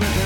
you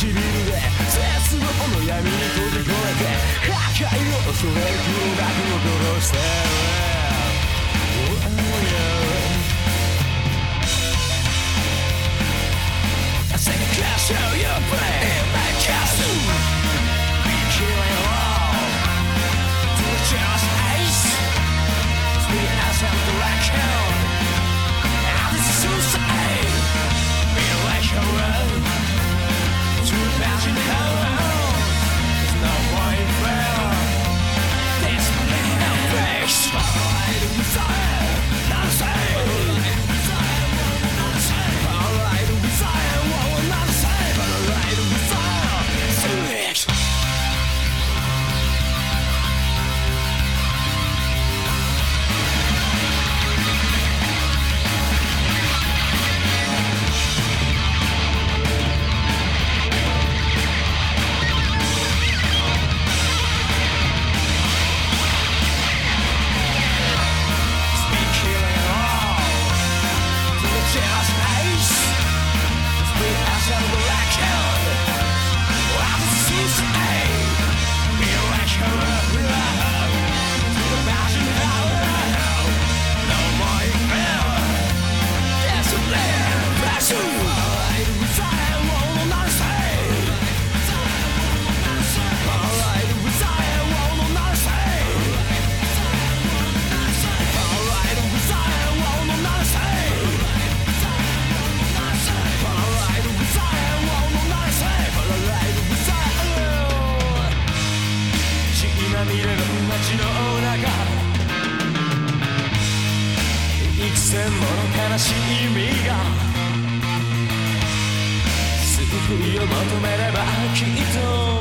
唇で絶望の闇に飛び込めて破壊を恐れる空爆を殺して。の悲しい意味が。救いを求めればきっと。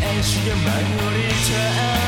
天使が舞い降りた